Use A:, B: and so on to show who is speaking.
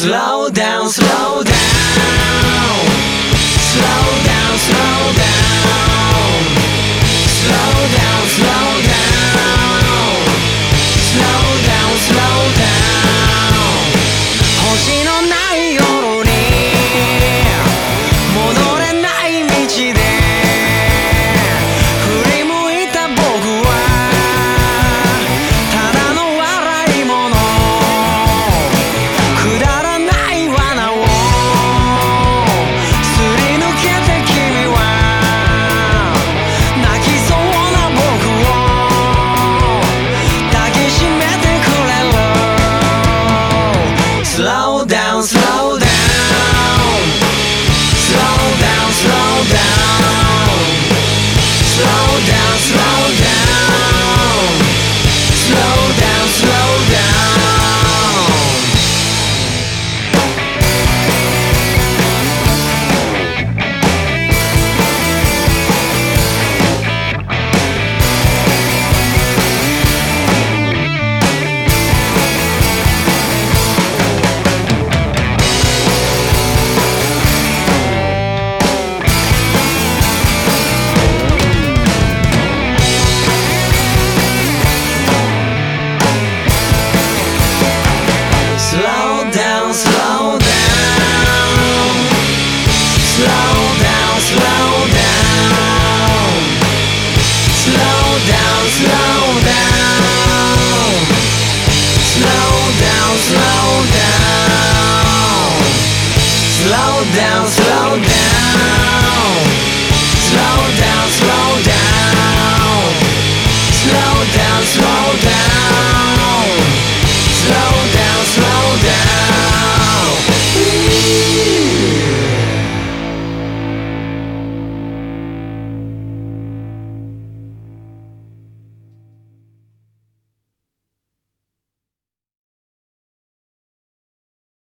A: Slow down, slow down. Slow down, slow down. Slow down, slow down. Slow down, slow down. Slow down, slow down. Slow down, slow down. down, slow down, slow down, slow down.